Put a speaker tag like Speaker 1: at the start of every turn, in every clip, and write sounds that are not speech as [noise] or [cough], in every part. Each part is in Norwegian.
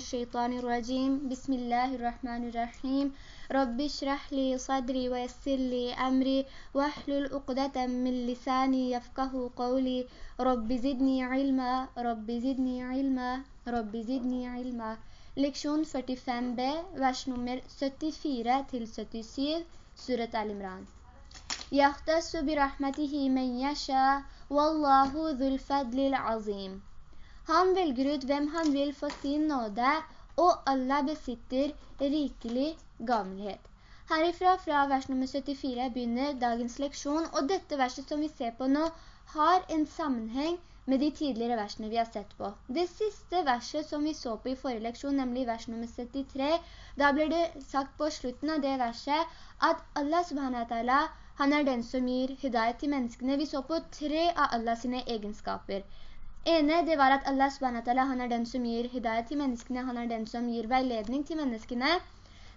Speaker 1: الشيطان الرجيم. بسم الله الرحمن الرحيم. رب اشرح لي صدري ويسر لي أمري واحلل عقدة من لساني يفقه قولي. رب زدني علما. رب زدني علما. رب زدني علما. Leksjon 45b, vers nummer 74 til 77, Surat Al-Imran. يختص برحمته من يشاء. والله ذو الفضل العظيم. Han velger ut hvem han vil få sin nåde, og Allah besitter rikelig gammelhet. Herifra, fra vers nummer 74, begynner dagens leksjon, og dette verset som vi ser på nå, har en sammenheng med de tidligere versene vi har sett på. Det siste verset som vi så på i forrige leksjon, nemlig vers nummer 73, da blir det sagt på slutten av det verset at Allah subhanahu wa ta'ala, han er den som gir hidayet til menneskene. Vi så på tre av Allahs egenskaper ene det var at Allah SWT han er den som gir hidayet til menneskene, han er den som gir veiledning til menneskene.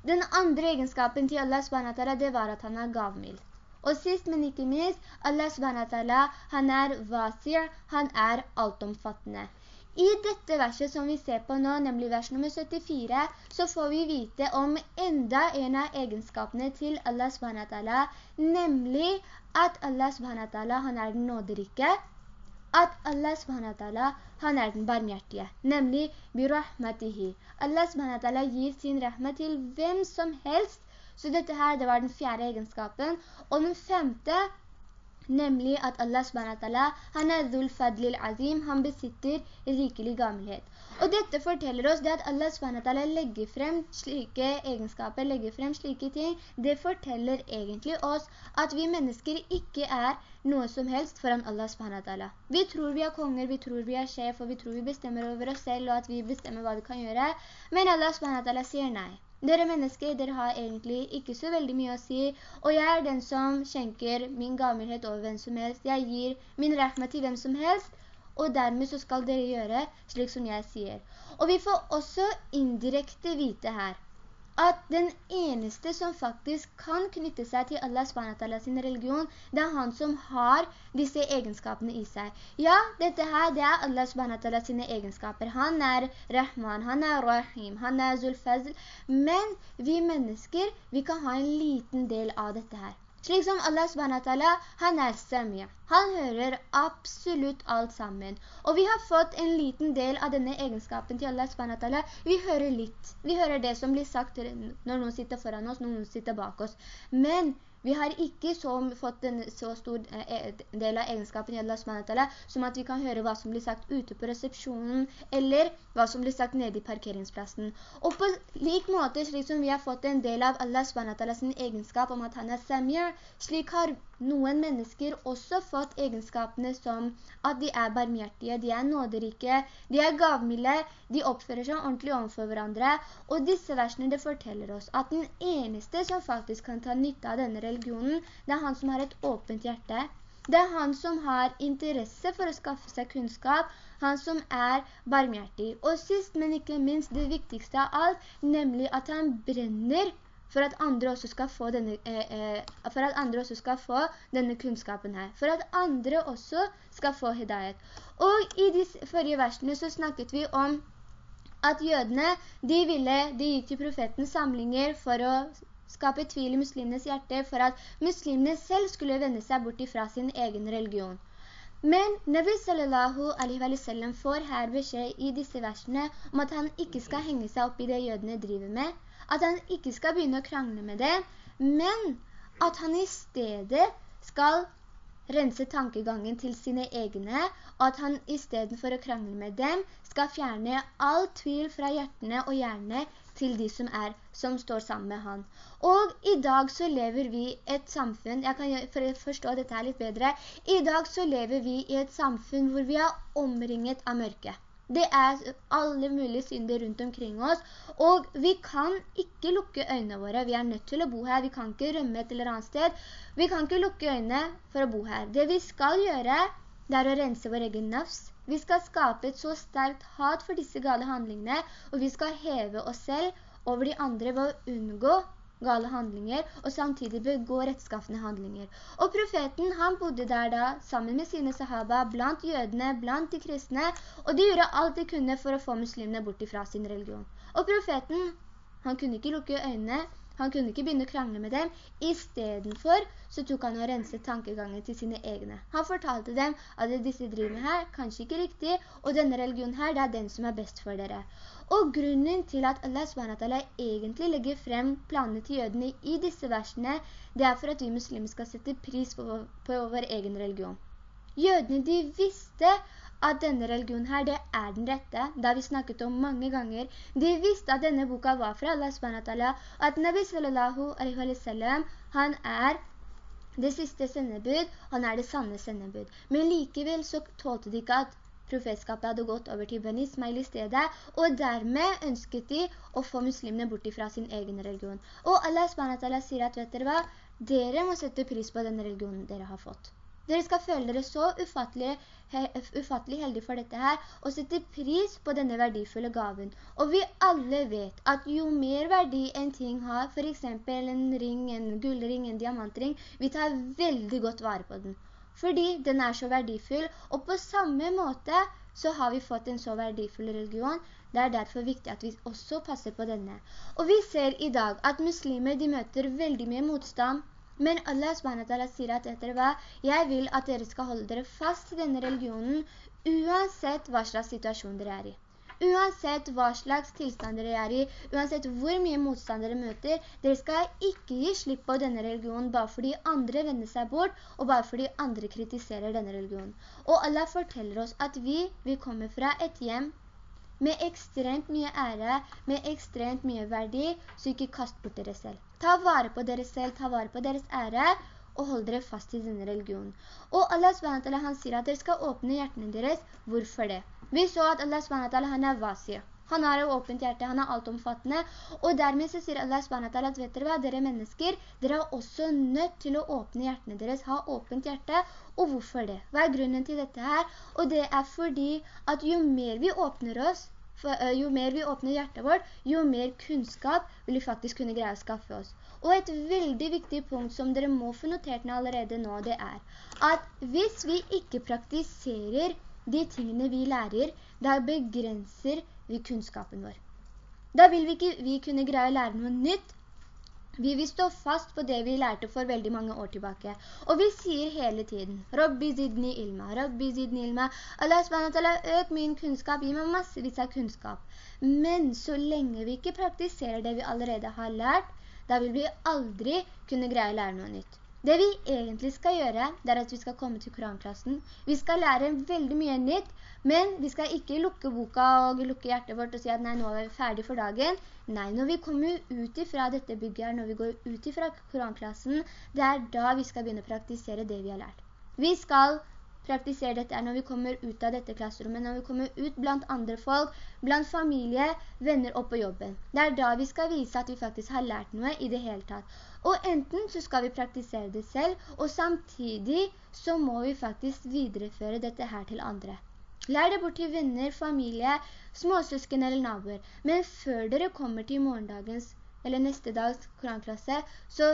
Speaker 1: Den andre egenskapen til Allah SWT det var at han er gavmild. Og sist, men ikke minst, Allah SWT han er vasir, han er altomfattende. I dette verset som vi ser på nå, nemlig vers nummer 74, så får vi vite om enda en av egenskapene til Allah SWT, nemlig at Allah SWT han er den nåderike, at Allah subhanahu han er den barmhjertige, nemlig birahmatihi. Allah subhanahu gir sin rahmat til hvem som helst, så dette her, det var den fjerde egenskapen. Og den femte, nemlig at Allah subhanahu han er dhul fadlil azim, han besitter rikelig gammelhet. Og dette forteller oss det at Allah SWT legger frem slike egenskaper, legger frem slike ting. Det forteller egentlig oss at vi mennesker ikke er noe som helst foran Allah SWT. Vi tror vi er konger, vi tror vi er sjef, og vi tror vi bestemmer over oss selv, og at vi bestemmer hva vi kan gjøre. Men Allah SWT sier nei. Dere mennesker, dere har egentlig ikke så veldig mye å si, og jeg er den som skjenker min gammelhet over hvem som helst. Jeg gir min rahma til hvem som helst, og dermed så skal dere gjøre slik som jeg sier. Og vi får også indirekte vite her, at den eneste som faktisk kan knytte seg til Allah SWT sin religion, det er han som har disse egenskapene i seg. Ja, dette her, det er Allah SWT sine egenskaper. Han er Rahman, han er Rahim, han er Zulfazl, men vi mennesker, vi kan ha en liten del av dette her. Slik som Allah SWT, han er Samir. Han hører absolutt alt sammen. Og vi har fått en liten del av denne egenskapen til Allah SWT. Vi hører litt. Vi hører det som blir sagt når noen sitter foran oss, når noen sitter bak oss. Men vi har ikke så, fått en så stor eh, del av egenskapen i Allah SWT som at vi kan høre hva som blir sagt ute på resepsjonen, eller hva som blir sagt nede i parkeringsplassen. Og på lik måte, slik som vi har fått en del av Allah SWT sin egenskap om at han er Samir, slik har noen mennesker også fått egenskapene som at de er barmhjertige, de er nåderike, de er gavmilde, de oppfører seg ordentlig overfor hverandre. Og disse versene det forteller oss at den eneste som faktisk kan ta nytte av denne religionen, det er han som har et åpent hjerte. Det er han som har interesse for å skaffe seg kunnskap, han som er barmhjertig. Og sist, men ikke minst, det viktigste av alt, nemlig at han brenner for at andre også skal få denne, eh, eh, skal få denne kunnskapen her. For at andre også skal få hidayet. Og i de forrige versene så snakket vi om at jødene, de ville, de gikk til profeten samlinger for å skape tvil i muslimenes hjerte, for at muslimene selv skulle vende seg bort fra sin egen religion. Men Nabi sallallahu alaihi wa sallam får her beskjed i disse versene om at han ikke skal henge seg opp i det jødene driver med, at han ikke skal begynne å krangle med det, men at han i stedet skal rense tankegangen til sine egne, og at han i stedet for å krangle med dem, skal fjerne all tvil fra hjertene og hjerne til de som er, som står sammen med han. Og i dag så lever vi et samfunn, jeg kan forstå dette her litt bedre, i dag så lever vi i et samfunn hvor vi er omringet av mørke. Det er alle mulige synder rundt omkring oss, og vi kan ikke lukke øynene våre. Vi er nødt til å bo her, vi kan ikke rømme et eller annet sted. Vi kan ikke lukke øynene for å bo her. Det vi skal gjøre, det er å rense vår egen nafs. Vi skal skape et så sterkt hat for disse gale handlingene, og vi skal heve oss selv over de andre ved å unngå gale handlinger, og samtidig begå rettskaffende handlinger. Og profeten, han bodde der da, sammen med sine sahaba, blant jødene, blant de kristne, og de gjorde alt de kunne for å få muslimene bort ifra sin religion. Og profeten, han kunne ikke lukke øynene, han kunne ikke begynne å krangle med dem. I stedet for så tok han og renset tankegangen til sine egne. Han fortalte dem at disse driver her, kanskje ikke riktig, og denne religionen her, det er den som er best for dere. Og grunnen til at Allah SWT egentlig legger frem planene til jødene i disse versene, det er for at vi muslimer skal sette pris på, på vår egen religion. Jødene, de visste at denne religionen her, det er den rette. Det har vi snakket om mange ganger. De visste at denne boka var fra Allah SWT, og at Nabi sallallahu alaihi wa sallam, han er det siste sendebud, han er det sanne sendebud. Men likevel så tålte de ikke at profetskapet hadde gått over til Ben Ismail i stedet, og dermed ønsket de å få muslimene bort fra sin egen religion. Og Allah SWT sier at, vet dere hva? Dere må sette pris på den religionen dere har fått. Dere skal føle dere så ufattelig, ufattelig heldige for dette her, og sette pris på denne verdifulle gaven. Og vi alle vet at jo mer verdi en ting har, for eksempel en ring, en gullring, en diamantring, vi tar veldig godt vare på den. Fordi den er så verdifull, og på samme måte så har vi fått en så verdifull religion. Det er derfor viktig at vi også passer på denne. Og vi ser i dag at muslimer de møter veldig mye motstand men Allah SWT sier at etter hva, jeg vil at dere skal holde dere fast i denne religionen, uansett hva slags situasjon dere er i. Uansett hva slags tilstand dere er i, uansett hvor mye motstand dere møter, dere skal ikke gi slipp på denne religionen bare fordi andre vender seg bort, og bare fordi andre kritiserer denne religionen. Og Allah forteller oss at vi, vi kommer fra et hjem med ekstremt mye ære, med ekstremt mye verdi, så ikke kast bort dere selv. Ta vare på dere selv, ta vare på deres ære, og hold dere fast i denne religionen. Og Allah SWT, han sier at dere skal åpne hjertene deres. Hvorfor det? Vi så at Allah SWT, han er vasir. Han har jo åpent hjerte, han er altomfattende, og dermed så sier Allah SWT at vet dere hva, dere mennesker, dere er også nødt til å åpne hjertene deres, ha åpent hjerte, og hvorfor det? Hva er grunnen til dette her? Og det er fordi at jo mer vi åpner oss, jo mer vi åpner hjertet vårt, jo mer kunnskap vil vi faktisk kunne greie å skaffe oss. Og et veldig viktig punkt som dere må få notert ned allerede nå, det er at hvis vi ikke praktiserer de tingene vi lærer, da begrenser vi kunnskapen vår. Da vil vi ikke vi kunne greie å lære noe nytt, vi vil stå fast på det vi lærte for veldig mange år tilbake. Og vi sier hele tiden, Rabbi zidni ilma, Rabbi zidni ilma. Allah SWT, øk min kunnskap, gi meg massevis av kunnskap. Men så lenge vi ikke praktiserer det vi allerede har lært, da vil vi aldri kunne greie å lære noe nytt. Det vi egentlig skal gjøre, det er at vi skal komme til koranklassen. Vi skal lære veldig mye nytt, men vi skal ikke lukke boka og lukke hjertet vårt og si at nei, nå er vi ferdig for dagen. Nei, når vi kommer ut fra dette bygget, når vi går ut fra koranklassen, det er da vi skal begynne å praktisere det vi har lært. Vi skal praktisere dette er når vi kommer ut av dette klasserommet, når vi kommer ut blant andre folk, blant familie, venner og på jobben. Det er da vi skal vise at vi faktisk har lært noe i det hele tatt. Og enten så skal vi praktisere det selv, og samtidig så må vi faktisk videreføre dette her til andre. Lær det bort til venner, familie, småsøsken eller naboer. Men før dere kommer til morgendagens eller neste dags koranklasse, så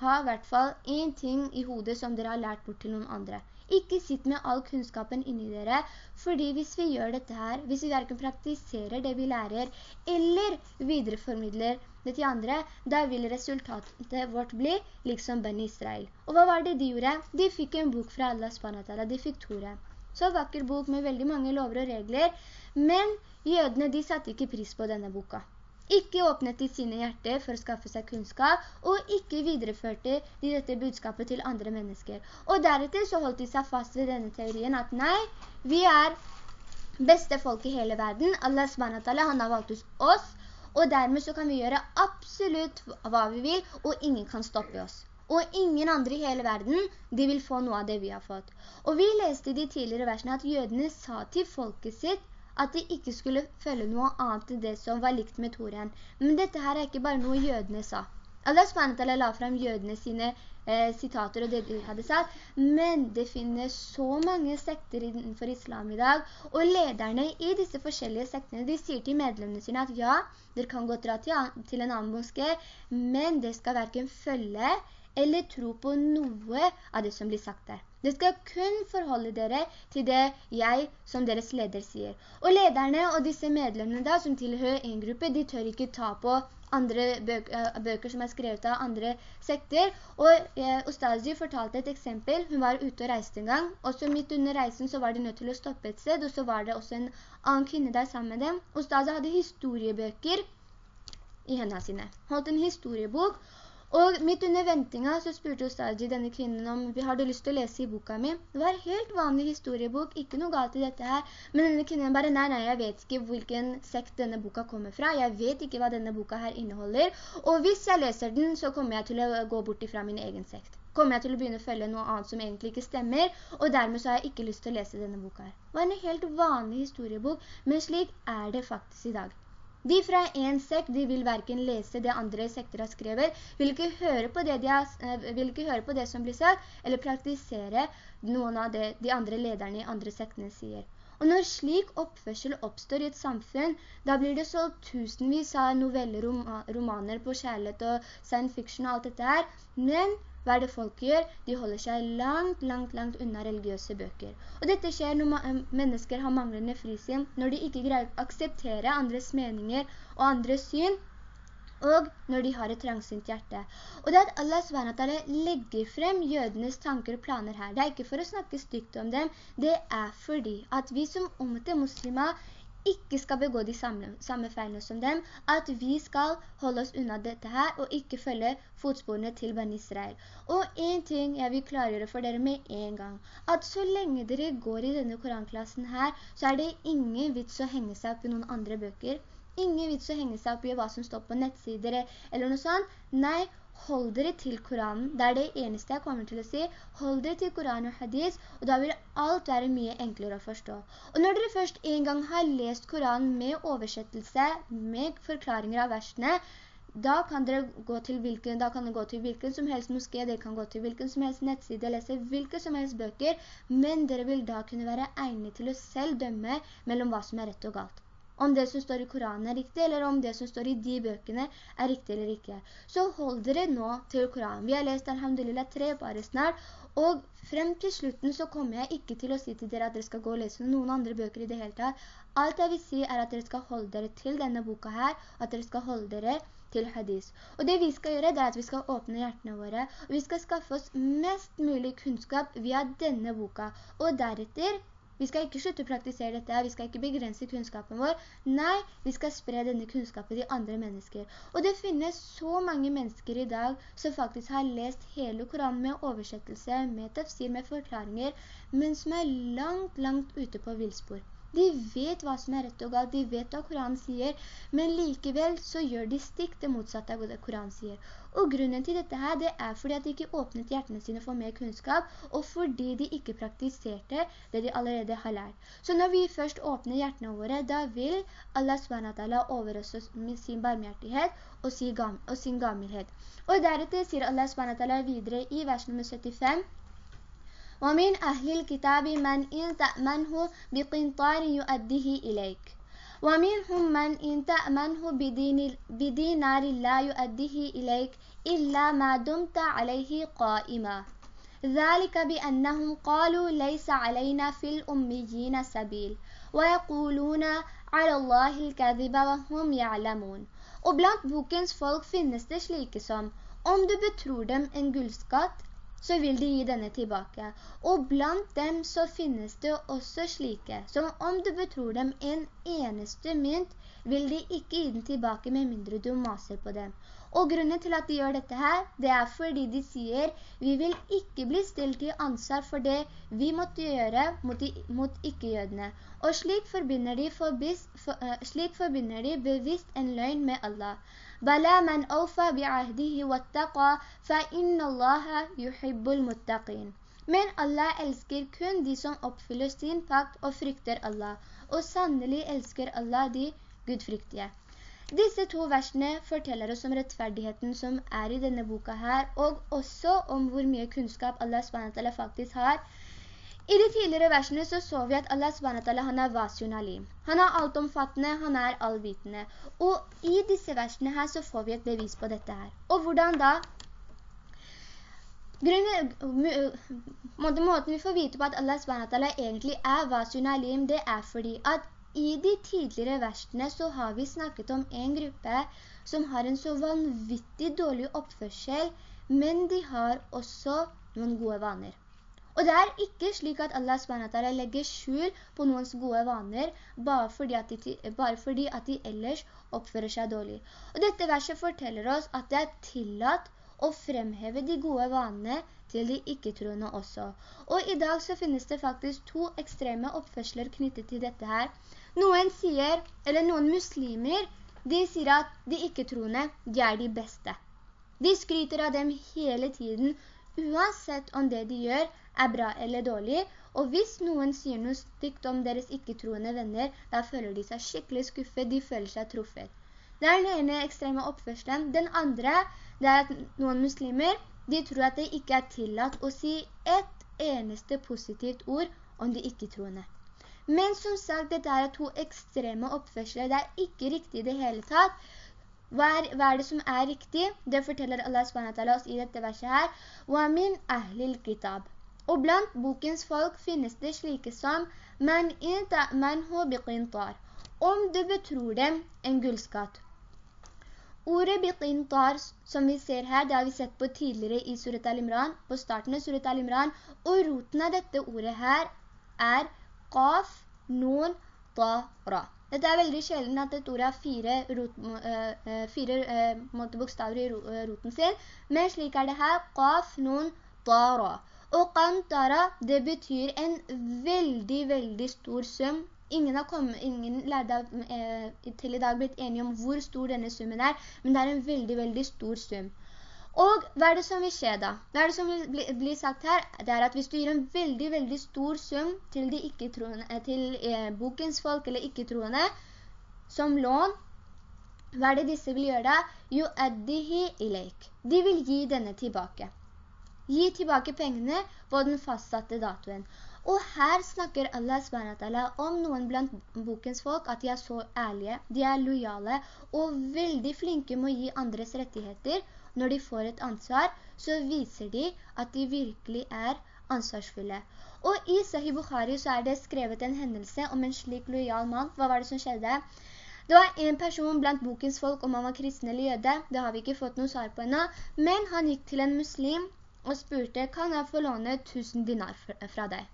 Speaker 1: ha i hvert fall en ting i hodet som dere har lært bort til noen andre. Ikke sitt med all kunnskapen inni dere, fordi hvis vi gjør dette her, hvis vi hverken praktiserer det vi lærer, eller videreformidler det til andre, da vil resultatet vårt bli liksom Ben Israel. Og hva var det de gjorde? De fikk en bok fra Allah SWT, de fikk Torah. Så vakker bok med veldig mange lover og regler, men jødene de satte ikke pris på denne boka. Ikke åpnet de sine hjerter for å skaffe seg kunnskap, og ikke videreførte de dette budskapet til andre mennesker. Og deretter så holdt de seg fast ved denne teorien at nei, vi er beste folk i hele verden. Allah SWT, han har valgt oss, og dermed så kan vi gjøre absolutt hva vi vil, og ingen kan stoppe oss og ingen andre i hele verden, de vil få noe av det vi har fått. Og vi leste i de tidligere versene at jødene sa til folket sitt at de ikke skulle følge noe annet enn det som var likt med Toren. Men dette her er ikke bare noe jødene sa. Allah SWT la frem jødene sine eh, sitater og det de hadde sagt, men det finnes så mange sekter innenfor islam i dag, og lederne i disse forskjellige sektene, de sier til medlemmene sine at ja, dere kan dra til, en annen moské, men det skal hverken følge eller tro på noe av det som blir sagt der. Det skal kun forholde dere til det jeg som deres leder sier. Og lederne og disse medlemmene da, som tilhører en gruppe, de tør ikke ta på andre eh, bøker som er skrevet av andre sekter. Og eh, Ostazi fortalte et eksempel. Hun var ute og reiste en gang, og så midt under reisen så var de nødt til å stoppe et sted, og så var det også en annen kvinne der sammen med dem. Ostazi hadde historiebøker i hendene sine. Holdt en historiebok, og midt under ventinga så spurte Ustaji denne kvinnen om vi du lyst til å lese i boka mi. Det var en helt vanlig historiebok, ikke noe galt i dette her. Men denne kvinnen bare, nei, nei, jeg vet ikke hvilken sekt denne boka kommer fra. Jeg vet ikke hva denne boka her inneholder. Og hvis jeg leser den, så kommer jeg til å gå bort ifra min egen sekt. Kommer jeg til å begynne å følge noe annet som egentlig ikke stemmer, og dermed så har jeg ikke lyst til å lese denne boka her. Det var en helt vanlig historiebok, men slik er det faktisk i dag. De fra en sekt, de vil hverken lese det andre sekter har skrevet, vil ikke har, eh, vil ikke høre på det som blir sagt, eller praktisere noen av det de andre lederne i andre sektene sier. Og når slik oppførsel oppstår i et samfunn, da blir det så tusenvis av noveller, romaner på kjærlighet og science fiction og alt dette her, men hva er det folk gjør? De holder seg langt, langt, langt unna religiøse bøker. Og dette skjer når mennesker har manglende frisinn, når de ikke greier å akseptere andres meninger og andres syn, og når de har et trangsynt hjerte. Og det at Allah SWT legger frem jødenes tanker og planer her, det er ikke for å snakke stygt om dem, det er fordi at vi som omte muslimer ikke skal begå de samme, samme feilene som dem, at vi skal holde oss unna dette her, og ikke følge fotsporene til Ben Israel. Og en ting jeg vil klargjøre for dere med en gang, at så lenge dere går i denne koranklassen her, så er det ingen vits å henge seg opp i noen andre bøker. Ingen vits å henge seg opp i hva som står på nettsider eller noe sånt. Nei, hold dere til Koranen. Det er det eneste jeg kommer til å si. Hold dere til Koran og hadis, og da vil alt være mye enklere å forstå. Og når dere først en gang har lest Koranen med oversettelse, med forklaringer av versene, da kan dere gå til hvilken, da kan dere gå til hvilken som helst moské, dere kan gå til hvilken som helst nettside, lese hvilke som helst bøker, men dere vil da kunne være egnet til å selv dømme mellom hva som er rett og galt om det som står i Koranen er riktig, eller om det som står i de bøkene er riktig eller ikke. Så hold dere nå til Koranen. Vi har lest Alhamdulillah tre bare snart, og frem til slutten så kommer jeg ikke til å si til dere at dere skal gå og lese noen andre bøker i det hele tatt. Alt jeg vil si er at dere skal holde dere til denne boka her, at dere skal holde dere til hadis. Og det vi skal gjøre, er at vi skal åpne hjertene våre, og vi skal skaffe oss mest mulig kunnskap via denne boka. Og deretter vi skal ikke slutte å praktisere dette, vi skal ikke begrense kunnskapen vår. Nei, vi skal spre denne kunnskapen til andre mennesker. Og det finnes så mange mennesker i dag som faktisk har lest hele Koranen med oversettelse, med tafsir, med forklaringer, men som er langt, langt ute på vilspor. De vet hva som er rett og galt, de vet hva Koranen sier, men likevel så gjør de stikk det motsatte av hva Koranen sier. Og grunnen til dette her, det er fordi at de ikke åpnet hjertene sine for mer kunnskap, og fordi de ikke praktiserte det de allerede har lært. Så når vi først åpner hjertene våre, da vil Allah SWT overrøse oss med sin barmhjertighet og sin gammelhet. Og deretter sier Allah SWT videre i vers nummer 75, ومن أهل الكتاب من إن تأمنه بقنطار يؤديه إليك. ومنهم من إن تأمنه بدين بدينار لا يؤديه إليك إلا ما دمت عليه قائما. ذلك بأنهم قالوا ليس علينا في الأميين سبيل ويقولون على الله الكذب وهم يعلمون. Og blant bokens folk finnes det slike som, om du betror dem en gullskatt, så vil de gi denne tilbake. Og blant dem så finnes det også slike, som om du betror dem en eneste mynt, vil de ikke gi den tilbake med mindre du maser på dem. Og grunnen til at de gjør dette her, det er fordi de sier, vi vil ikke bli stilt i ansvar for det vi måtte gjøre mot, mot ikke-jødene. Og slik forbinder, de forbis, for, uh, slik forbinder de bevisst en løgn med Allah. بلى من أوفى بعهده واتقى فإن الله يحب المتقين Men Allah elsker kun de som oppfyller sin pakt og frykter Allah. Og sannelig elsker Allah de gudfryktige. Disse to versene forteller oss om rettferdigheten som er i denne boka her, og også om hvor mye kunnskap Allah SWT faktisk har. i de tidligere versene så så vi at Allah SWT han er Vasun alim. Han er altomfattende, han er allvitende. Og i disse versene her så får vi et bevis på dette her. Og hvordan da? måten vi får vite på at Allah SWT egentlig er Vasun alim, det er fordi at i de tidligere versene så har vi snakket om en gruppe som har en så vanvittig dårlig oppførsel, men de har også noen gode vaner. Og det er ikke slik at Allah SWT legger skjul på noens gode vaner, bare fordi, de, bare fordi at de ellers oppfører seg dårlig. Og dette verset forteller oss at det er tillatt å fremheve de gode vanene til de ikke-troende også. Og i dag så finnes det faktisk to ekstreme oppførsler knyttet til dette her. Noen sier, eller noen muslimer, de sier at de ikke-troende, de er de beste. De skryter av dem hele tiden, uansett om det de gjør er bra eller dårlig, og hvis noen sier noe stygt om deres ikke-troende venner, da føler de seg skikkelig skuffet, de føler seg truffet. Det er den ene ekstreme oppførselen. Den andre, det er at noen muslimer, de tror at det ikke er tillatt å si ett eneste positivt ord om de ikke-troende. Men som sagt, dette er to ekstreme oppførseler, Det er ikke riktig i det hele tatt. Hva er, hva er, det som er riktig? Det forteller Allah SWT oss i dette verset her. وَمِنْ min ahlil. Og blant bokens folk finnes det slike som «Man inta'manhu biqintar» Om du betror dem en gullskatt. Ordet biqintar, som vi ser her, det har vi sett på tidligere i Surat al-Imran, på starten av Surat al-Imran, og roten av dette ordet her er qaf, nun, ta, ra. Dette er veldig sjelden at et ord har fire, rot, uh, fire uh, bokstaver i roten sin, men slik er det her, qaf, nun, ta, ra. Og qantara, det betyr en veldig, veldig stor sum. Ingen, har kommet, ingen lærde eh, til i dag blitt enige om hvor stor denne summen er, men det er en veldig, veldig stor sum. Og hva er det som vil skje da? Hva er det som blir bli, sagt her? Det er at hvis du gir en veldig, veldig stor sum til, eh, til eh, bokens folk eller ikke-troende, som lån, hva er det disse vil gjøre da? Jo, addihi ileik. De vil gi denne tilbake. Gi tilbake pengene på den fastsatte datoen. Og her snakker Allah SWT om noen blant bokens folk at de er så ærlige, de er lojale og veldig flinke med å gi andres rettigheter, når de får et ansvar, så viser de at de virkelig er ansvarsfulle. Og i Sahih Bukhari så er det skrevet en hendelse om en slik lojal mann. Hva var det som skjedde? Det var en person blant bokens folk om han var kristen eller jøde. Det har vi ikke fått noe svar på ennå. Men han gikk til en muslim og spurte, kan jeg få låne 1000 dinar fra deg?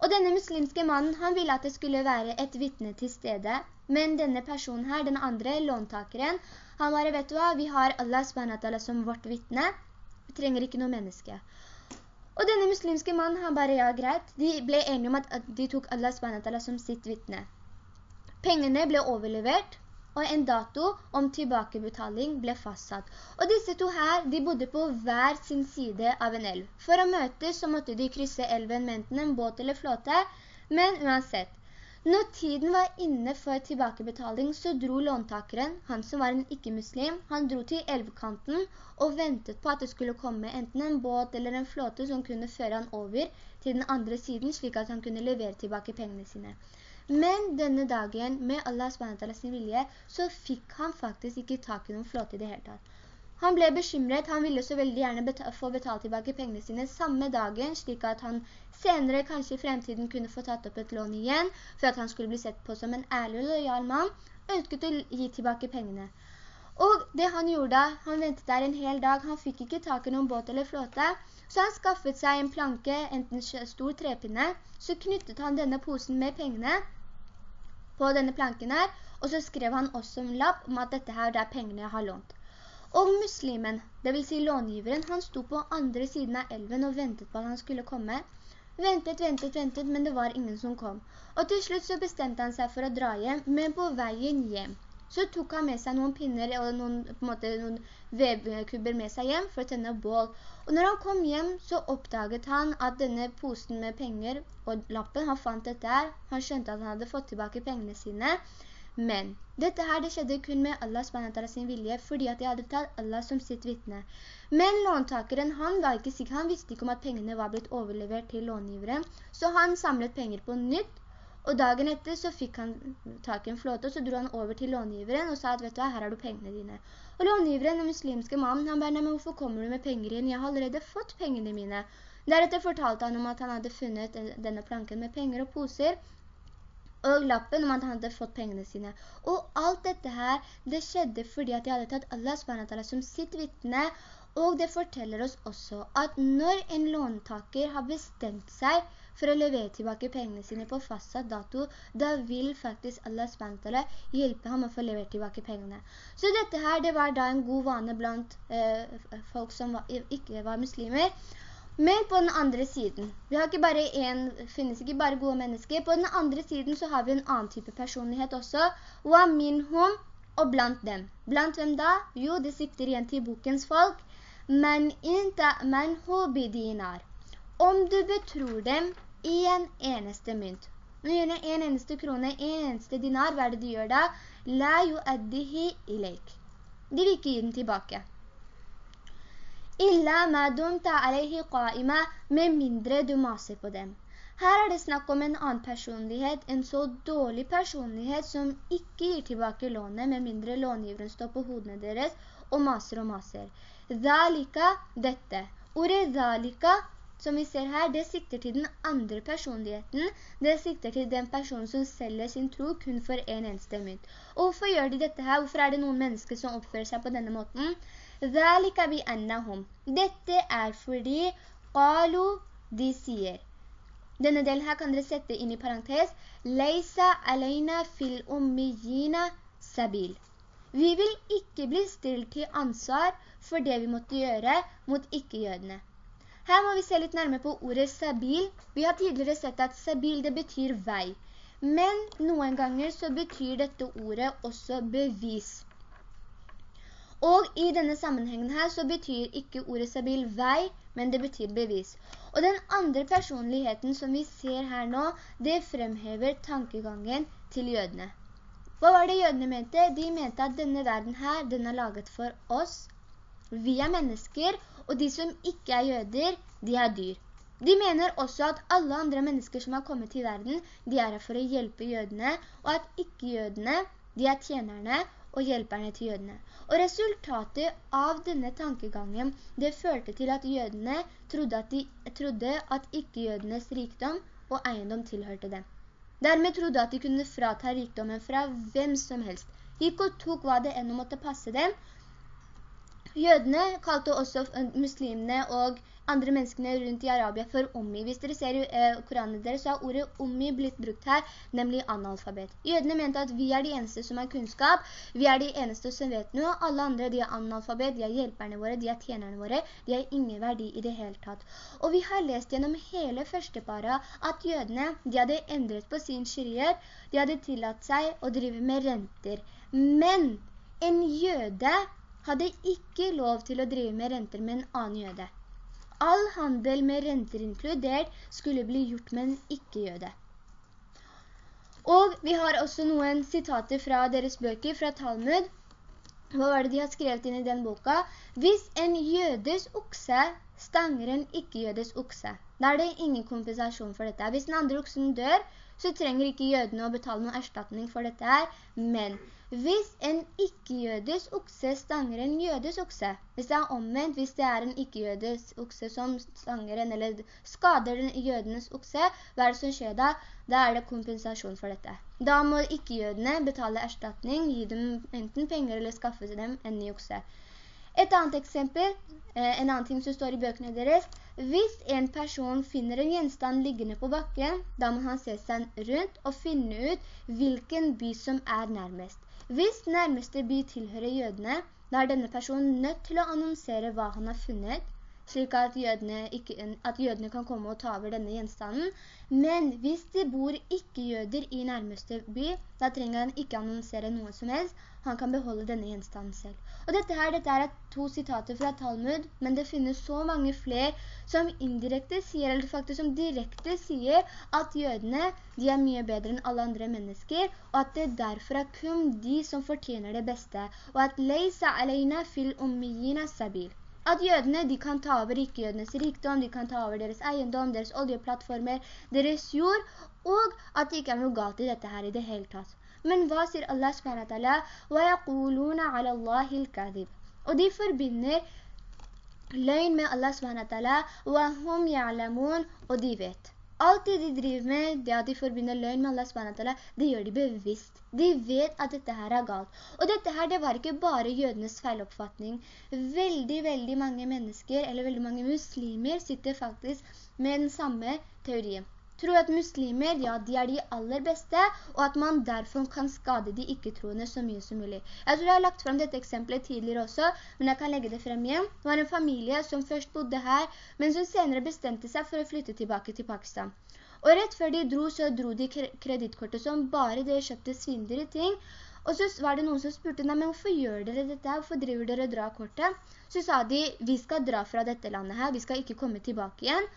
Speaker 1: Og denne muslimske mannen, han ville at det skulle være et vittne til stede, men denne personen her, den andre låntakeren, han bare, vet du hva, vi har Allah SWT som vårt vittne, vi trenger ikke noe menneske. Og denne muslimske mannen, han bare, ja, greit, de ble enige om at de tok Allah SWT som sitt vittne. Pengene ble overlevert, og en dato om tilbakebetaling ble fastsatt. Og disse to her, de bodde på hver sin side av en elv. For å møtes så måtte de krysse elven med enten en båt eller flåte, men uansett. Når tiden var inne for tilbakebetaling, så dro låntakeren, han som var en ikke-muslim, han dro til elvkanten og ventet på at det skulle komme enten en båt eller en flåte som kunne føre han over til den andre siden, slik at han kunne levere tilbake pengene sine. Men denne dagen, med Allah SWT sin vilje, så fikk han faktisk ikke tak i noen flåte i det hele tatt. Han ble bekymret, han ville så veldig gjerne beta få betalt tilbake pengene sine samme dagen, slik at han senere, kanskje i fremtiden, kunne få tatt opp et lån igjen, for at han skulle bli sett på som en ærlig og lojal mann, ønsket å gi tilbake pengene. Og det han gjorde da, han ventet der en hel dag, han fikk ikke tak i noen båt eller flåte, så han skaffet seg en planke, enten stor trepinne, så knyttet han denne posen med pengene på denne planken her, og så skrev han også en lapp om at dette her er pengene jeg har lånt. Og muslimen, det vil si långiveren, han sto på andre siden av elven og ventet på at han skulle komme. Ventet, ventet, ventet, men det var ingen som kom. Og til slutt så bestemte han seg for å dra hjem, men på veien hjem så tok han med seg noen pinner og noen, måte, noen vevkubber med seg hjem for å tenne bål. Og når han kom hjem, så oppdaget han at denne posen med penger og lappen, han fant dette her. Han skjønte at han hadde fått tilbake pengene sine. Men dette her det skjedde kun med Allah SWT sin vilje, fordi at de hadde tatt Allah som sitt vittne. Men låntakeren, han var ikke sikker, han visste ikke om at pengene var blitt overlevert til långiveren, så han samlet penger på nytt, og dagen etter så fikk han tak i en flåte, og så dro han over til långiveren og sa at, vet du hva, her har du pengene dine. Og långiveren, den muslimske mannen, han bare, nei, men hvorfor kommer du med penger igjen? Jeg har allerede fått pengene mine. Deretter fortalte han om at han hadde funnet denne planken med penger og poser, og lappen om at han hadde fått pengene sine. Og alt dette her, det skjedde fordi at de hadde tatt Allah SWT som sitt vittne, og det forteller oss også at når en låntaker har bestemt seg for å levere tilbake pengene sine på fastsatt dato, da vil faktisk Allah SWT hjelpe ham å få levert tilbake pengene. Så dette her, det var da en god vane blant eh, folk som var, ikke var muslimer. Men på den andre siden, vi har ikke bare en, finnes ikke bare gode mennesker, på den andre siden så har vi en annen type personlighet også, wa minhum, og blant dem. Blant hvem da? Jo, det sikter igjen til bokens folk. Men inta man dinar. Om du betror dem i en eneste mynt. Nå gjør det en eneste krone, en eneste dinar. Hva er det de gjør da? La yu'addihi ileik. De vil ikke gi den tilbake. Illa ma dumta alaihi qa'ima, med mindre du maser på dem. Her er det snakk om en annen personlighet, en så dårlig personlighet som ikke gir tilbake lånet, med mindre långiveren står på hodene deres og maser og maser. Zalika, dette. Ordet zalika som vi ser her, det sikter til den andre personligheten. Det sikter til den personen som selger sin tro kun for en eneste mynt. Og hvorfor gjør de dette her? Hvorfor er det noen mennesker som oppfører seg på denne måten? Dette er fordi qalu, de sier. Denne delen her kan dere sette inn i parentes. Leisa alayna fil ummiyina sabil. Vi vil ikke bli stilt til ansvar for det vi måtte gjøre mot ikke-jødene. Her må vi se litt nærmere på ordet sabil. Vi har tidligere sett at sabil det betyr vei. Men noen ganger så betyr dette ordet også bevis. Og i denne sammenhengen her så betyr ikke ordet sabil vei, men det betyr bevis. Og den andre personligheten som vi ser her nå, det fremhever tankegangen til jødene. Hva var det jødene mente? De mente at denne verden her, den er laget for oss. Vi er mennesker, og de som ikke er jøder, de er dyr. De mener også at alle andre mennesker som har kommet til verden, de er her for å hjelpe jødene, og at ikke-jødene, de er tjenerne og hjelperne til jødene. Og resultatet av denne tankegangen, det førte til at jødene trodde at, at ikke-jødenes rikdom og eiendom tilhørte dem. Dermed trodde at de kunne frata rikdommen fra hvem som helst. Gikk og tok hva det enda måtte passe dem, Jødene kalte også eh, muslimene og andre menneskene rundt i Arabia for ummi. Hvis dere ser uh, Koranen deres, så har ordet ummi blitt brukt her, nemlig analfabet. Jødene mente at vi er de eneste som har kunnskap, vi er de eneste som vet noe, alle andre de er analfabet, de er hjelperne våre, de er tjenerne våre, de har ingen verdi i det hele tatt. Og vi har lest gjennom hele første para at jødene, de hadde endret på sin skirier, de hadde tillatt seg å drive med renter. Men en jøde hadde ikke lov til å drive med renter med en annen jøde. All handel med renter inkludert skulle bli gjort med en ikke-jøde. Og vi har også noen sitater fra deres bøker, fra Talmud. Hva var det de har skrevet inn i den boka? Hvis en jødes okse stanger en ikke-jødes okse, da er det ingen kompensasjon for dette. Hvis den andre oksen dør, så trenger ikke jødene å betale noen erstatning for dette her, men hvis en ikke-jødes okse stanger en jødes okse, hvis det er omvendt, hvis det er en ikke-jødes okse som stanger en, eller skader den jødenes okse, hva er det som skjer da? Da er det kompensasjon for dette. Da må ikke-jødene betale erstatning, gi dem enten penger eller skaffe dem en ny okse. Et annet eksempel, eh, en annen ting som står i bøkene deres, hvis en person finner en gjenstand liggende på bakken, da må han se seg rundt og finne ut hvilken by som er nærmest. Hvis nærmeste by tilhører jødene, da er denne personen nødt til å annonsere hva han har funnet, slik at jødene, ikke, at jødene kan komme og ta over denne gjenstanden. Men hvis det bor ikke-jøder i nærmeste by, da trenger han ikke annonsere noe som helst. Han kan beholde denne gjenstanden selv. Og dette her, dette er to sitater fra Talmud, men det finnes så mange flere som indirekte sier, eller faktisk som direkte sier, at jødene, de er mye bedre enn alle andre mennesker, og at det derfor er kun de som fortjener det beste, og at leisa alene, fil ummiyina sabil. At jødene, de kan ta over ikke-jødenes rikdom, de kan ta over deres eiendom, deres oljeplattformer, deres jord, og at det ikke er noe galt i dette her i det hele tatt. Men hva sier Allah SWT? وَيَقُولُونَ عَلَى اللَّهِ subhanahu Og de forbinder løgn med Allah SWT وَهُمْ يَعْلَمُونَ og de vet. Alt det de driver med, det at de forbinder løgn med Allah subhanahu det gjør de bevisst. De vet at dette her er galt. Og dette her, det var ikke bare jødenes feiloppfatning. Veldig, veldig mange mennesker, eller veldig mange muslimer, sitter faktisk med den samme teorien tror at muslimer, ja, de er de aller beste, og at man derfor kan skade de ikke-troende så mye som mulig. Jeg tror jeg har lagt frem dette eksempelet tidligere også, men jeg kan legge det frem igjen. Det var en familie som først bodde her, men som senere bestemte seg for å flytte tilbake til Pakistan. Og rett før de dro, så dro de kreditkortet som bare det kjøpte svindere ting, og så var det noen som spurte, nei, men hvorfor gjør dere dette? Hvorfor driver dere å dra kortet? Så sa de, vi skal dra fra dette landet her, vi skal ikke komme tilbake igjen.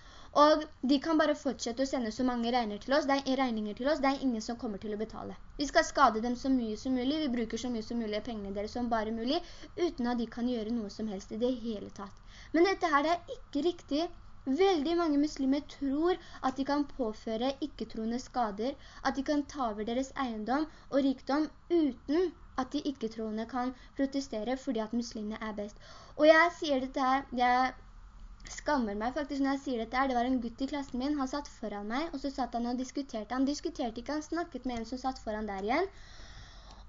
Speaker 1: Og de kan bare fortsette å sende så mange regninger til oss, det er regninger til oss, det er ingen som kommer til å betale. Vi skal skade dem så mye som mulig, vi bruker så mye som mulig pengene deres som bare mulig, uten at de kan gjøre noe som helst i det hele tatt. Men dette her det er ikke riktig. Veldig mange muslimer tror at de kan påføre ikke-troende skader, at de kan ta over deres eiendom og rikdom uten at de ikke-troende kan protestere fordi at muslimene er best. Og jeg sier dette her, jeg skammer meg faktisk når jeg sier dette her. Det var en gutt i klassen min, han satt foran meg, og så satt han og diskuterte. Han diskuterte ikke, han snakket med en som satt foran der igjen.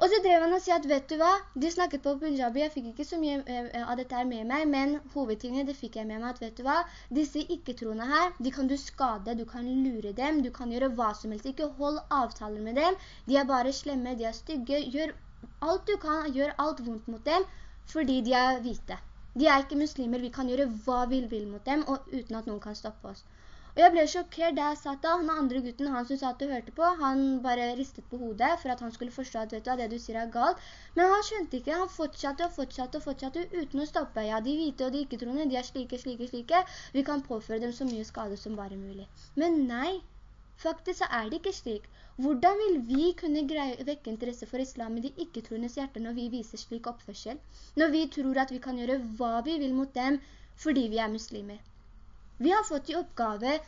Speaker 1: Og så drev han og sier at, vet du hva, de snakket på punjabi, jeg fikk ikke så mye uh, av dette her med meg, men hovedtingene det fikk jeg med meg at, vet du hva, disse ikke-troende her, de kan du skade, du kan lure dem, du kan gjøre hva som helst, ikke hold avtaler med dem, de er bare slemme, de er stygge, gjør alt du kan, gjør alt vondt mot dem, fordi de er hvite. De er ikke muslimer, vi kan gjøre hva vi vil mot dem, og uten at noen kan stoppe oss. Og jeg ble sjokkert da jeg satt da, den andre gutten, han som satt og hørte på, han bare ristet på hodet for at han skulle forstå at, vet du, det du sier er galt. Men han skjønte ikke, han fortsatte og fortsatte og fortsatte uten å stoppe. Ja, de hvite og de ikke-troende, de er slike, slike, slike. Vi kan påføre dem så mye skade som bare mulig. Men nei, faktisk så er det ikke slik. Hvordan vil vi kunne greie, vekke interesse for islam i de ikke-troendes hjerter når vi viser slik oppførsel? Når vi tror at vi kan gjøre hva vi vil mot dem fordi vi er muslimer? Vi har fått i oppgave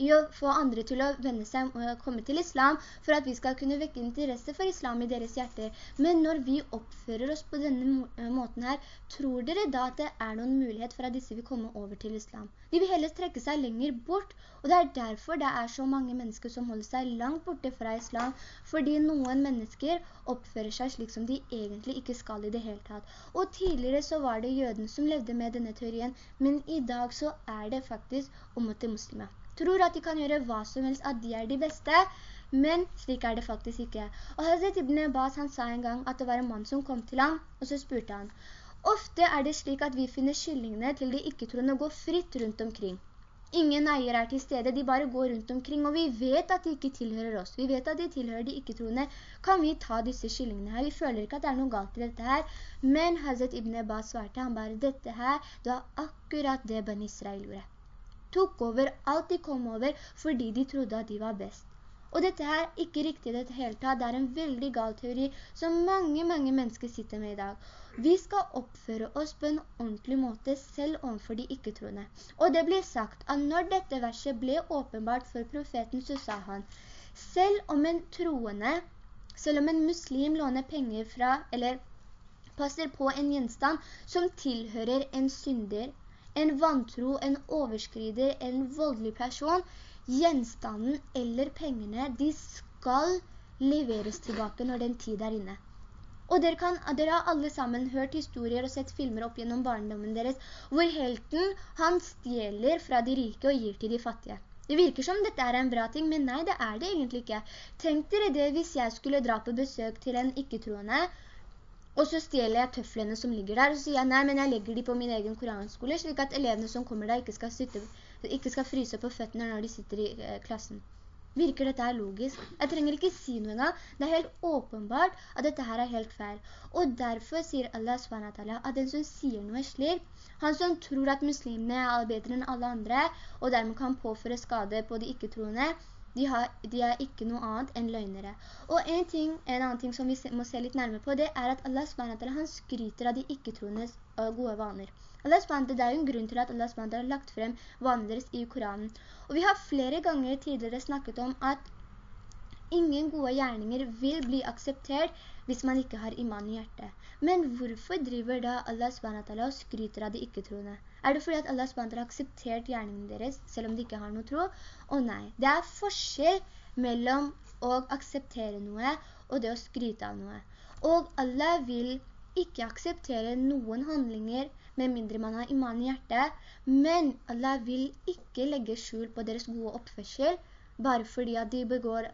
Speaker 1: i å få andre til å vende seg og komme til islam, for at vi skal kunne vekke interesse for islam i deres hjerter. Men når vi oppfører oss på denne eh, måten her, tror dere da at det er noen mulighet for at disse vil komme over til islam? De vil heller trekke seg lenger bort, og det er derfor det er så mange mennesker som holder seg langt borte fra islam, fordi noen mennesker oppfører seg slik som de egentlig ikke skal i det hele tatt. Og tidligere så var det jøden som levde med denne teorien, men i dag så er det faktisk om til muslimer tror at de kan gjøre hva som helst, at de er de beste, men slik er det faktisk ikke. Og Hazret Ibn Abbas han sa en gang at det var en mann som kom til ham, og så spurte han, Ofte er det slik at vi finner skyllingene til de ikke-troende går fritt rundt omkring. Ingen eier er til stede, de bare går rundt omkring, og vi vet at de ikke tilhører oss. Vi vet at de tilhører de ikke-troende. Kan vi ta disse skyllingene her? Vi føler ikke at det er noe galt i dette her. Men Hazret Ibn Abbas svarte, han bare, dette her, det var akkurat det Ben Israel gjorde tok over alt de kom over fordi de trodde at de var best. Og dette her er ikke riktig i det hele tatt. Det er en veldig gal teori som mange, mange mennesker sitter med i dag. Vi skal oppføre oss på en ordentlig måte selv overfor de ikke-troende. Og det blir sagt at når dette verset ble åpenbart for profeten, så sa han, selv om en troende, selv om en muslim låner penger fra, eller passer på en gjenstand som tilhører en synder, en vantro, en overskrider, en voldelig person, gjenstanden eller pengene, de skal leveres tilbake når den tid er inne. Og dere, kan, dere, har alle sammen hørt historier og sett filmer opp gjennom barndommen deres, hvor helten, han stjeler fra de rike og gir til de fattige. Det virker som dette er en bra ting, men nei, det er det egentlig ikke. Tenk dere det hvis jeg skulle dra på besøk til en ikke-troende, og så stjeler jeg tøflene som ligger der, og så sier jeg, nei, men jeg legger de på min egen koranskole, slik at elevene som kommer der ikke skal, sitte, ikke skal fryse på føttene når de sitter i eh, klassen. Virker dette er logisk? Jeg trenger ikke si noe engang. Det er helt åpenbart at dette her er helt feil. Og derfor sier Allah SWT at den som sier noe slik, han som tror at muslimene er bedre enn alle andre, og dermed kan påføre skade på de ikke-troende, de, har, de, er ikke noe annet enn løgnere. Og en, ting, en, annen ting som vi må se litt nærmere på, det er at Allah SWT, skryter av de ikke-troendes gode vaner. Allah SWT, det er jo en grunn til at Allah SWT har lagt frem vanene deres i Koranen. Og vi har flere ganger tidligere snakket om at ingen gode gjerninger vil bli akseptert hvis man ikke har iman i hjertet. Men hvorfor driver da Allah SWT og skryter av de ikke-troende? Er det fordi at Allah SWT har akseptert gjerningen deres, selv om de ikke har noe tro? Å nei, det er forskjell mellom å akseptere noe og det å skryte av noe. Og Allah vil ikke akseptere noen handlinger med mindre man har iman i hjertet, men Allah vil ikke legge skjul på deres gode oppførsel, bare fordi at de begår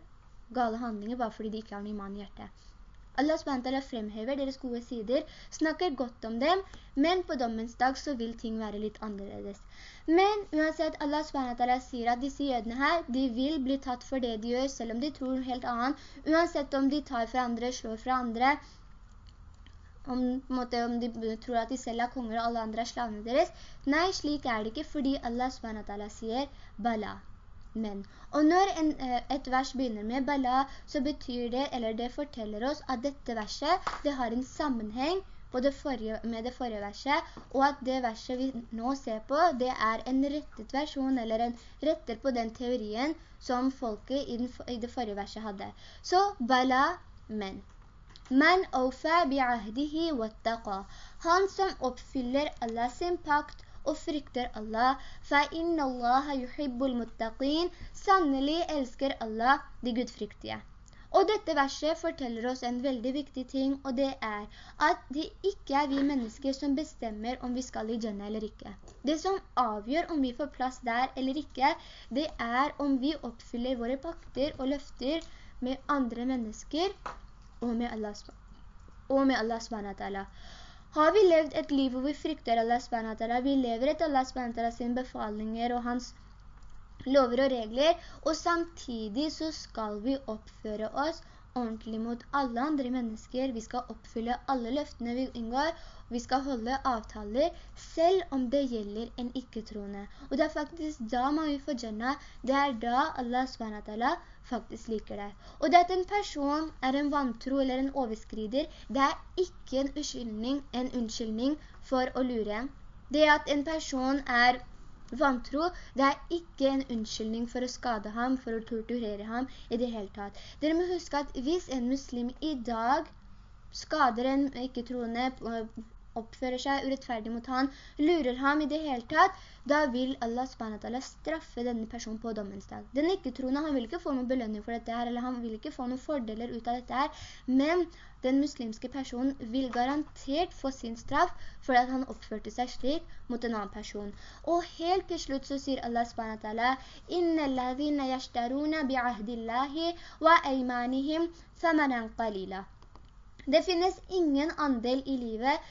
Speaker 1: gale handlinger, bare fordi de ikke har noe iman i hjertet. Allah SWT fremhever deres gode sider, snakker godt om dem, men på dommens dag så vil ting være litt annerledes. Men uansett, Allah SWT sier at disse jødene her, de vil bli tatt for det de gjør, selv om de tror noe helt annet. Uansett om de tar fra andre, slår fra andre, om, måte, om de tror at de selv er konger og alle andre er slavene deres. Nei, slik er det ikke, fordi Allah SWT sier «Bala» men. Og når en, eh, et vers begynner med bala, så betyr det, eller det forteller oss at dette verset, det har en sammenheng det forrige, med det forrige verset, og at det verset vi nå ser på, det er en rettet versjon, eller en retter på den teorien som folket i, den, i det forrige verset hadde. Så bala, men. Man awfa bi'ahdihi wattaqa. Han som oppfyller Allahs pakt og frykter Allah. فَإِنَّ اللَّهَ يُحِبُّ الْمُتَّقِينَ Sannelig elsker Allah de gudfryktige. Og dette verset forteller oss en veldig viktig ting, og det er at det ikke er vi mennesker som bestemmer om vi skal i Jannah eller ikke. Det som avgjør om vi får plass der eller ikke, det er om vi oppfyller våre pakter og løfter med andre mennesker og med Allah, og med Allah SWT. har vi levd et liv hvor vi frykter Allah SWT? Vi lever etter Allah SWT sine befalinger og hans lover og regler, og samtidig så skal vi oppføre oss ordentlig mot alle andre mennesker. Vi skal oppfylle alle løftene vi inngår, vi skal holde avtaler, selv om det gjelder en ikke-troende. Og det er faktisk da man vil få Jannah, det er da Allah SWT faktisk liker deg. Og det at en person er en vantro eller en overskrider, det er ikke en unnskyldning, en unnskyldning for å lure. Det at en person er vantro, det er ikke en unnskyldning for å skade ham, for å torturere ham i det hele tatt. Dere må huske at hvis en muslim i dag skader en ikke-troende oppfører seg urettferdig mot han, lurer ham i det hele tatt, da vil Allah SWT straffe denne personen på dommens dag. Den ikke-troende, han vil ikke få noen belønning for dette her, eller han vil ikke få noen fordeler ut av dette her, men den muslimske personen vil garantert få sin straff for at han oppførte seg slik mot en annen person. Og helt til slutt så sier Allah SWT «Inna alladhina yashtaruna bi'ahdillahi wa aymanihim thamanan qalila». Det finnes ingen andel i livet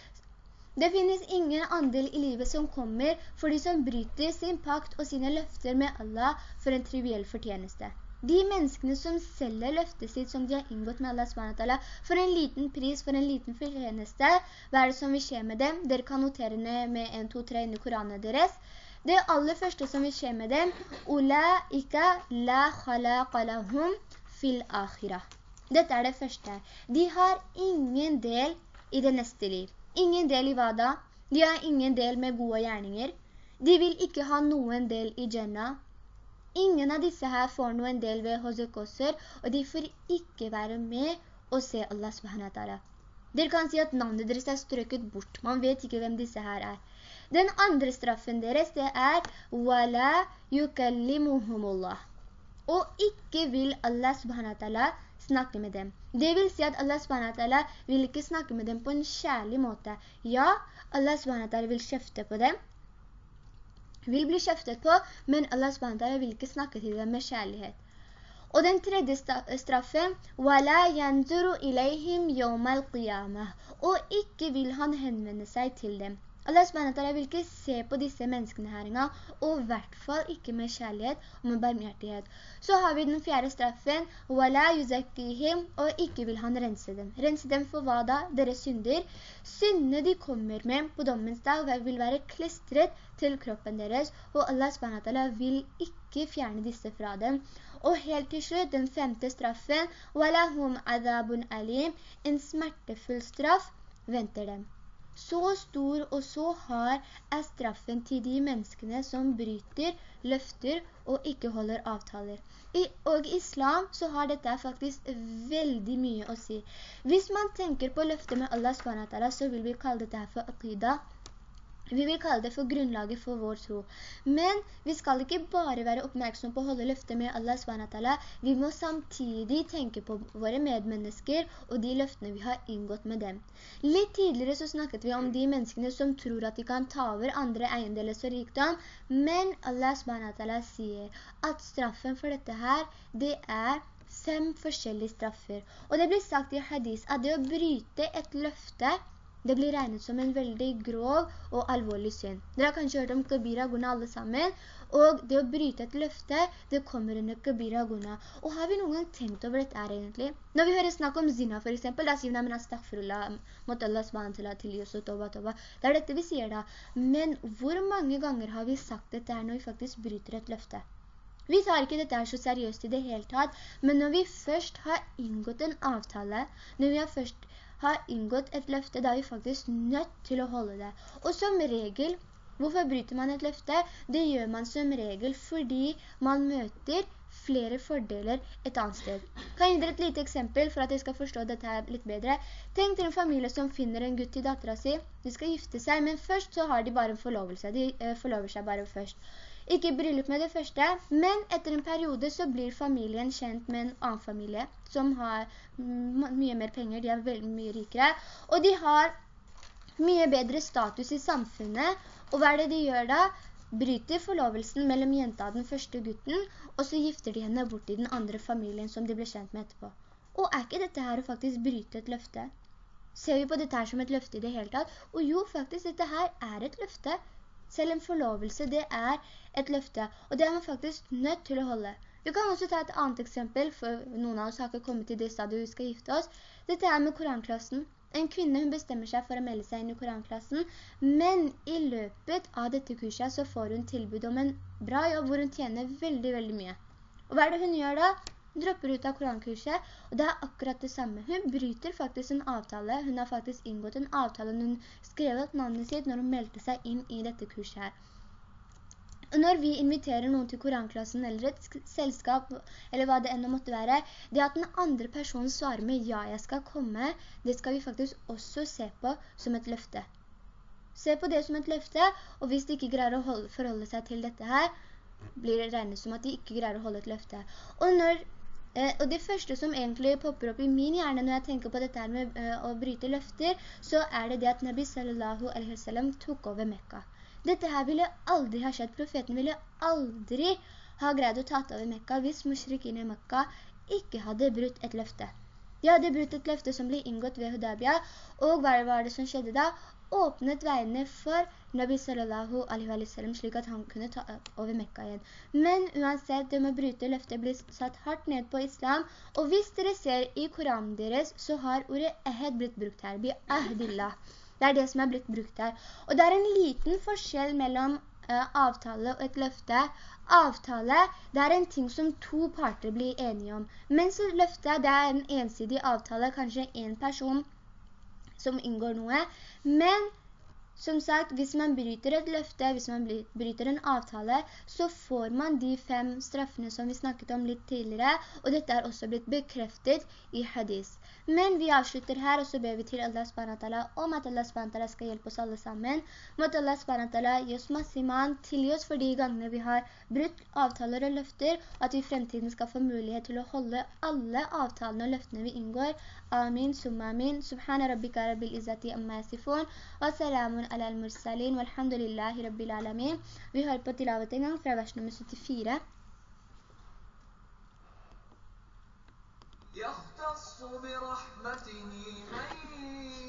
Speaker 1: det finnes ingen andel i livet som kommer for de som bryter sin pakt og sine løfter med Allah for en triviell fortjeneste. De menneskene som selger løftet sitt som de har inngått med Allah SWT, for en liten pris, for en liten fortjeneste, hva er det som vil skje med dem? Dere kan notere ned med 1, 2, 3 inni Koranen deres. Det aller første som vil skje med dem, «Ulaika la khalaqalahum fil akhirah». Dette er det første. De har ingen del i det neste liv ingen del i Vada. De har ingen del med gode gjerninger. De vil ikke ha noen del i Jannah. Ingen av disse her får noen del ved Hosekosser, og de får ikke være med og se Allah subhanahu Dere kan si at navnet deres er strøket bort. Man vet ikke hvem disse her er. Den andre straffen deres, det er «Wala yukallimuhumullah». Og ikke vil Allah subhanahu snakke med dem. Det vil si at Allah SWT vil ikke snakke med dem på en kjærlig måte. Ja, Allah SWT vil kjefte på dem, vil bli kjeftet på, men Allah SWT vil ikke snakke til dem med kjærlighet. Og den tredje straffen, «Wala yanzuru ilayhim yawmal qiyamah», og ikke vil han henvende seg til dem. Allah SWT vil ikke se på disse menneskene her engang, og i hvert fall ikke med kjærlighet og med barmhjertighet. Så har vi den fjerde straffen, «Wala yuzakihim», og ikke vil han rense dem. Rense dem for hva da? Deres synder. Syndene de kommer med på dommens dag vil være klistret til kroppen deres, og Allah SWT vil ikke fjerne disse fra dem. Og helt til slutt, den femte straffen, «Walahum adabun alim», en smertefull straff venter dem. Så stor og så hard er straffen til de menneskene som bryter, løfter og ikke holder avtaler. I, og i islam så har dette faktisk veldig mye å si. Hvis man tenker på løftet med Allah så vil vi kalle dette for aqidah, vi vil kalle det for grunnlaget for vår tro. Men vi skal ikke bare være oppmerksom på å holde løftet med Allah SWT. Vi må samtidig tenke på våre medmennesker og de løftene vi har inngått med dem. Litt tidligere så snakket vi om de menneskene som tror at de kan ta over andre eiendeles og rikdom, men Allah SWT sier at straffen for dette her, det er fem forskjellige straffer. Og det blir sagt i hadis at det å bryte et løfte det blir regnet som en veldig grov og alvorlig synd. Dere har kanskje hørt om kabira guna alle sammen, og det å bryte et løfte, det kommer under kabira guna. Og har vi noen gang tenkt over dette her egentlig? Når vi hører snakk om zina for eksempel, da sier vi, men astaghfirullah, mot Allah SWT til oss og toba, toba. Det er dette vi sier da. Men hvor mange ganger har vi sagt dette her når vi faktisk bryter et løfte? Vi tar ikke dette så seriøst i det hele tatt, men når vi først har inngått en avtale, når vi har først har inngått et løfte, da er vi faktisk nødt til å holde det. Og som regel, hvorfor bryter man et løfte? Det gjør man som regel fordi man møter flere fordeler et annet sted. Kan jeg gi dere et lite eksempel for at jeg skal forstå dette her litt bedre? Tenk til en familie som finner en gutt til datteren sin. De skal gifte seg, men først så har de bare en forlovelse. De uh, forlover seg bare først. Ikke bryllup med det første, men etter en periode så blir familien kjent med en annen familie som har mye mer penger, de er veldig mye rikere, og de har mye bedre status i samfunnet, og hva er det de gjør da? Bryter forlovelsen mellom jenta og den første gutten, og så gifter de henne bort i den andre familien som de ble kjent med etterpå. Og er ikke dette her å faktisk bryte et løfte? Ser vi på dette her som et løfte i det hele tatt? Og jo, faktisk, dette her er et løfte. Selv en forlovelse, det er et løfte, og det er man faktisk nødt til å holde. Vi kan også ta et annet eksempel, for noen av oss har ikke kommet til det stadiet vi skal gifte oss. Dette er med koranklassen. En kvinne hun bestemmer seg for å melde seg inn i koranklassen, men i løpet av dette kurset så får hun tilbud om en bra jobb hvor hun tjener veldig, veldig mye. Og hva er det hun gjør da? Dropper ut av korankurset, og det er akkurat det samme. Hun bryter faktisk en avtale. Hun har faktisk inngått en avtale hun skrev opp navnet sitt når hun meldte seg inn i dette kurset her. Og når vi inviterer noen til koranklassen eller et selskap, eller hva det enda måtte være, det at den andre personen svarer med «ja, jeg skal komme», det skal vi faktisk også se på som et løfte. Se på det som et løfte, og hvis de ikke greier å holde, forholde seg til dette her, blir det regnet som at de ikke greier å holde et løfte. Og når og det første som egentlig popper opp i min hjerne når jeg tenker på dette med uh, å bryte løfter, så er det det at Nabi sallallahu alaihi wasallam tok over Mekka. Dette her ville aldri ha skjedd. Profeten ville aldri ha greid å ta over Mekka hvis musrikkene i Mekka ikke hadde brutt et løfte. De hadde brutt et løfte som ble inngått ved Hudabia, og hva var det som skjedde da? Åpnet veiene for Nabi sallallahu alaihi wa sallam slik at han kunne ta over Mekka igjen. Men uansett, det med å bryte løftet blir satt hardt ned på islam, og hvis dere ser i Koranen deres, så har ordet ehed blitt brukt her, bi ahdillah. Det er det som er blitt brukt her. Og det er en liten forskjell mellom uh, avtale og et løfte. Avtale, det er en ting som to parter blir enige om. Mens løfte, det er en ensidig avtale, kanskje en person som inngår noe. Men som sagt, hvis man bryter et løfte, hvis man bryter en avtale, så får man de fem straffene som vi snakket om litt tidligere, og dette er også blitt bekreftet i hadis. Men vi avslutter her, og så ber vi til Allah SWT om at Allah SWT skal hjelpe oss alle sammen. Måtte Allah SWT gi oss masse iman, tilgi oss for de gangene vi har brutt avtaler og løfter, og at vi i fremtiden skal få mulighet til å holde alle avtalene og løftene vi inngår. Amin, summa amin. Subhana rabbil izzati amma yasifun, wa على المرسلين والحمد rabbil alamin. Vi hører på tilavet en gang fra vers nummer 74. يختص برحمته من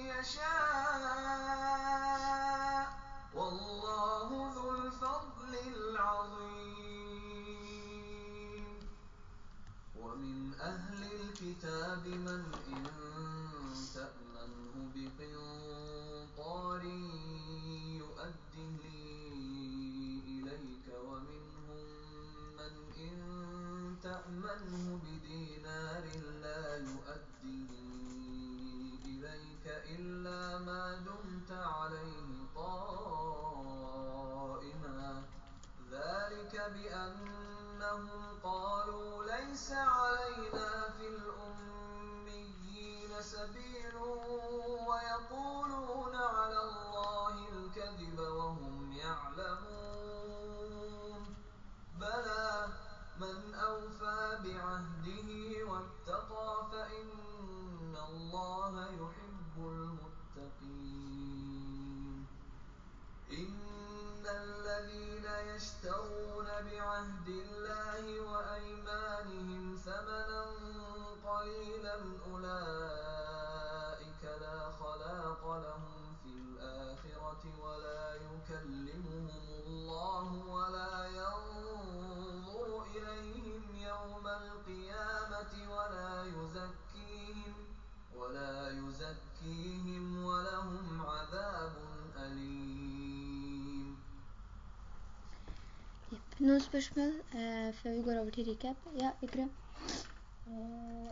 Speaker 1: يشاء
Speaker 2: والله ذو الفضل العظيم ومن أهل الكتاب من إن تأمنه بقنطار عليه قائما ذلك بأنهم قالوا ليس علينا في الأميين سبيل ويقولون على الله الكذب وهم يعلمون بلى من أوفى بعهده بعهد الله وأيمانهم ثمنا قليلا أولئك لا خلاق لهم في الآخرة ولا يكلمهم الله ولا ينظر إليهم يوم القيامة ولا يزكيهم ولهم عذاب أليم.
Speaker 1: Noen spørsmål eh, før vi går over til recap? Ja, Ikra.
Speaker 3: Eh,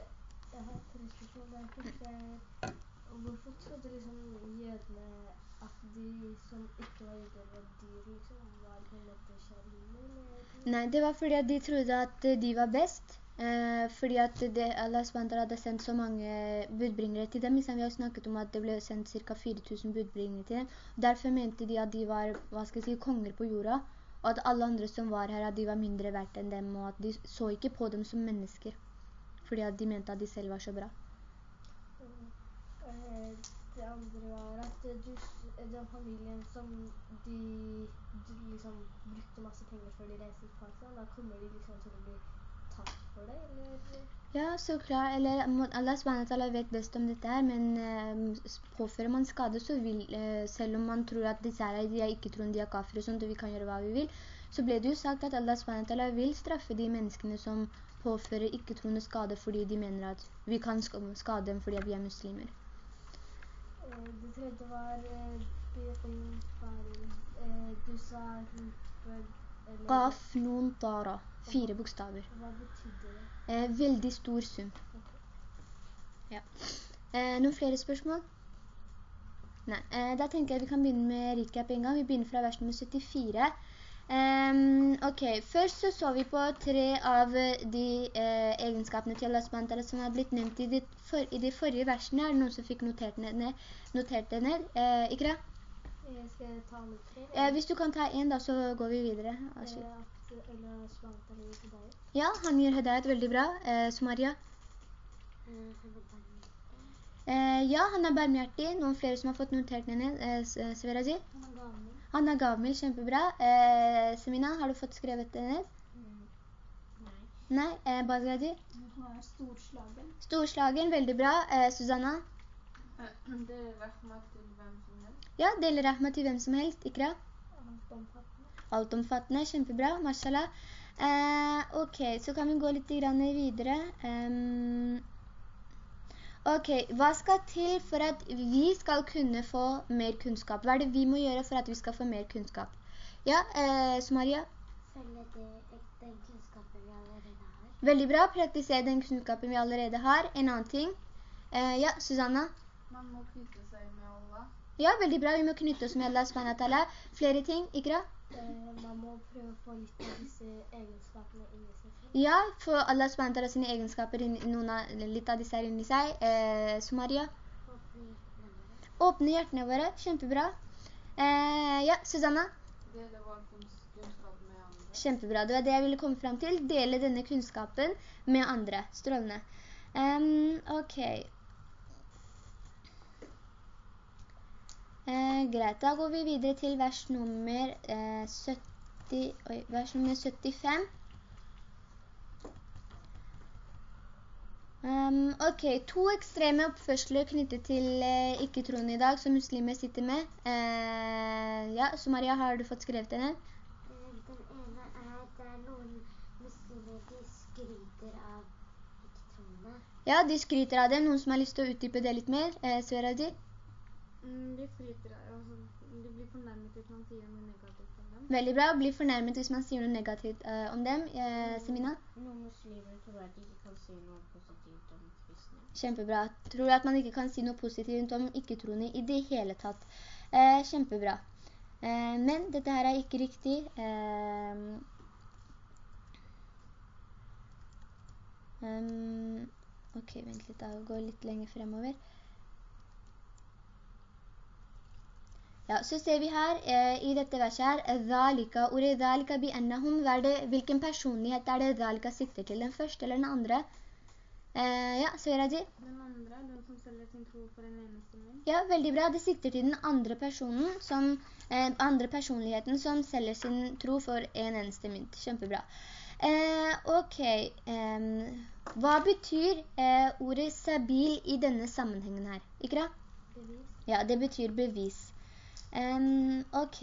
Speaker 3: jeg har tre spørsmål. Det første er hvorfor trodde liksom jødene at de som ikke var jøder var dyr, liksom? Var på en måte.
Speaker 1: Nei, det var fordi at de trodde at eh, de var best. Eh, fordi at det, Allah SWT hadde sendt så mange budbringere til dem. Liksom, vi har snakket om at det ble sendt ca. 4000 budbringere til dem. Derfor mente de at de var, hva skal jeg si, konger på jorda. Og at alle andre som var her, at de var mindre verdt enn dem. Og at de så ikke på dem som mennesker. Fordi at de mente at de selv var så bra.
Speaker 3: Eh, det andre var at du, den familien som de, de liksom brukte masse penger før de reiste til da kommer de liksom til å bli
Speaker 1: Ja, så klart. Eller Allah SWT vet best om dette her, men eh, påfører man skade, så vil, eh, selv om man tror at disse her, de er ikke troende, de er kafir og sånt, og vi kan gjøre hva vi vil, så ble det jo sagt at Allah SWT vil straffe de menneskene som påfører ikke-troende skade fordi de mener at vi kan skade dem fordi vi er muslimer.
Speaker 3: Eh, Det tredje var eh, Eh, Du sa
Speaker 1: Qaf, nun, tara. Fire bokstaver.
Speaker 3: hva betydde det?
Speaker 1: Eh, veldig stor sum. Ja. Eh, noen flere spørsmål? Nei. Eh, da tenker jeg vi kan begynne med recap en gang. Vi begynner fra vers nummer 74. Ehm, ok, først så så vi på tre av de eh, egenskapene til Allah SWT som har blitt nevnt i de, for, i de forrige versene. Er det noen som fikk notert, ned, notert det ned? Eh, Ikra?
Speaker 3: Eh, Skal jeg ta alle tre?
Speaker 1: Eh, hvis du kan ta en da, så går vi videre.
Speaker 3: Eh, eller til?
Speaker 1: Ja, han gir Hedayat veldig bra. Eh, Sumaria? Eh, ja, han er barmhjertig. Noen flere som har fått notert ned. Eh, eh, Sverazi?
Speaker 3: Han er
Speaker 1: er gavmild, kjempebra. Eh, Semina, har du fått skrevet det ned?
Speaker 3: Nei.
Speaker 1: Nei, eh,
Speaker 3: er storslagen.
Speaker 1: Storslagen, veldig bra. Eh, Susanna? [clears throat]
Speaker 4: Det er rahmat til hvem.
Speaker 1: Ja, deler rahma til hvem som helst. Ikra?
Speaker 3: Alt omfattende.
Speaker 1: Altomfattende, kjempebra, mashallah. Eh, ok, så kan vi gå litt videre. Um, ok, hva skal til for at vi skal kunne få mer kunnskap? Hva er det vi må gjøre for at vi skal få mer kunnskap? Ja, eh, Sumaria?
Speaker 3: Følge det, den kunnskapen vi allerede har.
Speaker 1: Veldig bra, praktisere den kunnskapen vi allerede har. En annen ting. Eh, ja, Susanna?
Speaker 4: Man må knytte seg med.
Speaker 1: Ja, veldig bra, vi må knytte oss med Allah SWT. Flere ting, Ikra?
Speaker 3: Eh, man må prøve å få litt av disse egenskapene inni seg selv.
Speaker 1: Ja, for Allah SWT sine egenskaper, inn- noen av, litt av disse er inni seg. Eh, Sumaria? Åpne hjertene våre, kjempebra. Eh, ja, Susanna?
Speaker 4: Dele vår kunnskap med andre.
Speaker 1: Kjempebra, det var det jeg ville komme frem til. Dele denne kunnskapen med andre. Strålende. Ehm, ok. Eh, greit, da går vi videre til vers nummer eh, 70, oi, vers nummer 75. Um, ok, to ekstreme oppførsler knyttet til eh, ikke-troende i dag som muslimer sitter med. Eh, ja, Sumaria, har du fått skrevet det?
Speaker 3: Den ene er at det er noen muslimer de skryter av ikke-troende.
Speaker 1: Ja, de skryter av dem. Noen som har lyst til å utdype det litt mer? Eh, Sveradi?
Speaker 3: Mm, de flyter, altså, de blir fornærmet hvis man sier noe negativt om dem.
Speaker 1: Veldig bra. Blir fornærmet hvis man sier noe negativt uh, om dem. Uh, Semina?
Speaker 5: Noen muslimer tror at de ikke kan si noe positivt om kristne.
Speaker 1: Kjempebra. Tror at man ikke kan si noe positivt om ikke-troende i det hele tatt. Uh, kjempebra. Eh, men dette her er ikke riktig. Eh, um, ok, vent litt da. Gå litt lenger fremover. Ja, så ser vi her eh, i dette verset her, «Dhalika», ordet «dhalika bi annahum», hva er hvilken personlighet er det «dhalika» sikter til, den første eller den andre? Eh, ja, så gjør jeg det.
Speaker 3: Den andre, den som selger sin tro for en eneste min.
Speaker 1: Ja, veldig bra. Det sikter til den andre personen, som, eh, andre personligheten som selger sin tro for en eneste mynt. Kjempebra. Eh, ok, hva betyr eh, ordet sabil i denne sammenhengen her? Ikra?
Speaker 3: Bevis.
Speaker 1: Ja, det betyr bevis. Em, ok,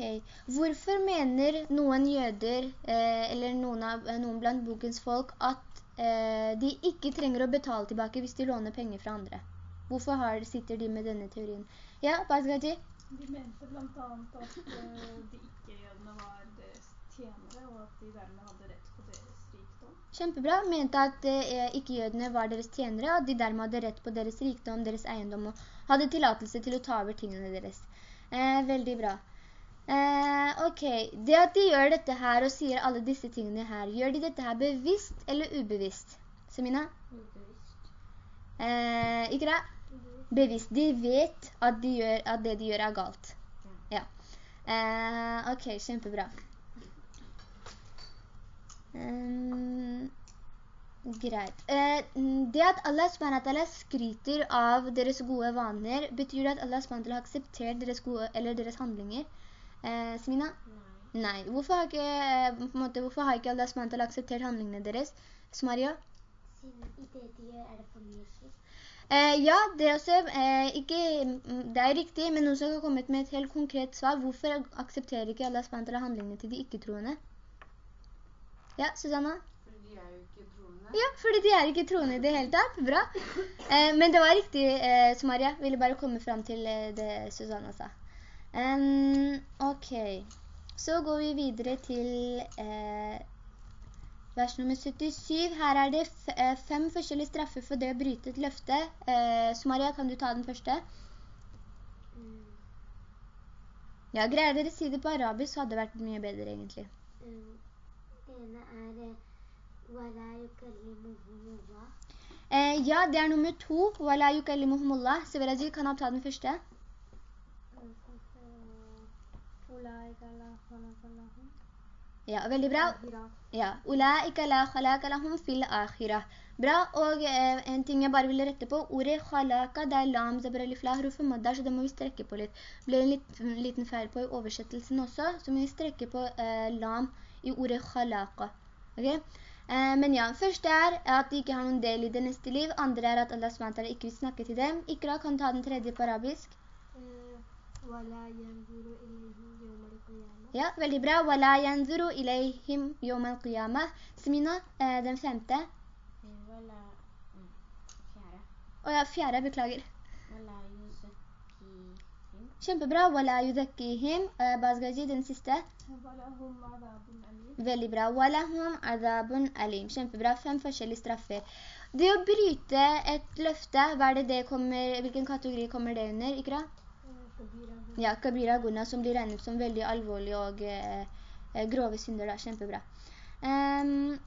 Speaker 1: hvorfor mener noen jøder, eh, eller noen, av, noen blant bokens folk, at eh, de ikke trenger å betale tilbake hvis de låner penger fra andre? Hvorfor har, sitter de med denne teorien? Ja, Basgaji?
Speaker 4: De mente blant annet at uh, de ikke-jødene var deres tjenere, og at de dermed hadde rett på deres rikdom.
Speaker 1: Kjempebra. Mente at uh, ikke-jødene var deres tjenere, og at de dermed hadde rett på deres rikdom, deres eiendom, og hadde tilatelse til å ta over tingene deres. Eh, veldig bra. Eh, ok, det at de gjør dette her og sier alle disse tingene her, gjør de dette her bevisst eller ubevisst? Semina?
Speaker 5: Ubevisst.
Speaker 1: Eh, ikke det? Bevisst. De vet at, de gjør, at det de gjør er galt. Ja. Eh, ok, kjempebra. Um, greit. Eh, det at Allah SWT skryter av deres gode vaner, betyr det at Allah SWT har akseptert deres gode, eller deres handlinger? Eh, Smina?
Speaker 5: Nei.
Speaker 1: Nei. Hvorfor har ikke, eh, måte, hvorfor har ikke Allah SWT akseptert handlingene deres? Smaria?
Speaker 5: Siden i det de gjør er det for mye skift.
Speaker 1: Eh, ja, det er også, eh, ikke, mm, det er riktig, men noen som har kommet med et helt konkret svar. Hvorfor aksepterer ikke Allah SWT handlingene til de ikke-troende? Ja, Susanna?
Speaker 4: Fordi de er jo ikke troende.
Speaker 1: Ja, fordi de er ikke troende i det hele tatt. Bra. Eh, men det var riktig, eh, Samaria. Ville bare komme frem til eh, det Susanna sa. Um, ok. Så går vi videre til eh, vers nummer 77. Her er det eh, fem forskjellige straffer for det å bryte et løfte. Eh, Sumaria, kan du ta den første?
Speaker 5: Mm.
Speaker 1: Ja, greier dere si det på arabisk, så hadde det vært mye bedre egentlig.
Speaker 5: Um, det ene er eh,
Speaker 1: ja, det er nummer to. Wala yukallimuhumullah. Severaji, kan han ta den første? Ja, veldig bra. Ja, «Ulaika la khalaka lahum fil akhirah». Bra, og eh, en ting jeg bare ville rette på, ordet khalaka, det er lam, zabra, alif, la, huruf, madda, så det må vi strekke på litt. Det Ble en liten, liten feil på i oversettelsen også, så må vi strekke på eh, lam i ordet khalaka. Ok? Eh, men ja, første er at de ikke har noen del i det neste liv, andre er at Allah SWT ikke vil snakke til dem. Ikra kan ta den tredje på arabisk.
Speaker 3: Eh.
Speaker 1: Ja, veldig bra. «Wala yanzuru ilayhim yawm al-qiyamah». Semina, eh, den femte.
Speaker 5: «Wala» mm, Fjerde.
Speaker 1: Og ja, fjerde, beklager.
Speaker 5: «Wala yuzakkihim».
Speaker 1: Kjempebra. «Wala yuzakkihim». Bazgaji, den siste. Veldig bra. «Walahum adabun alim». Kjempebra. Fem forskjellige straffer. Det å bryte et løfte, det kommer, hvilken kategori kommer det under, Ikra?
Speaker 3: Kabira.
Speaker 1: Ja, kabira guna, som blir regnet som veldig alvorlig og eh, eh, grove synder da. Kjempebra. Ehm,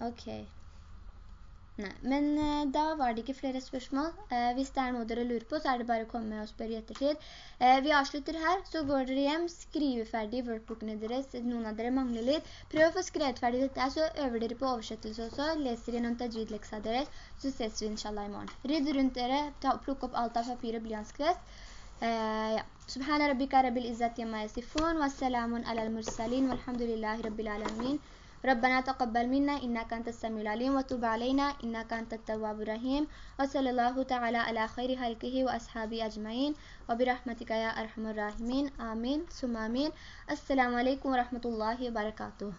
Speaker 1: ok. Nei, men eh, da var det ikke flere spørsmål. Eh, hvis det er noe dere lurer på, så er det bare å komme og spørre i ettertid. Eh, vi avslutter her, så går dere hjem, skriver ferdig workbookene deres. Noen av dere mangler litt. Prøv å få skrevet ferdig dette, her, så øver dere på oversettelse også. Leser gjennom tajid-leksa deres, så ses vi inshallah i morgen. Rydd rundt dere, ta, plukk opp alt av papir og blyantskvest. آه يا. سبحان ربك رب العزة ما يصفون والسلام على المرسلين والحمد لله رب العالمين ربنا تقبل منا إنك أنت السميع العليم وتب علينا إنك أنت التواب الرحيم وصلى الله تعالى على خير خلقه وأصحابه أجمعين وبرحمتك يا أرحم الراحمين. آمين. ثم آمين. السلام عليكم ورحمة الله وبركاته.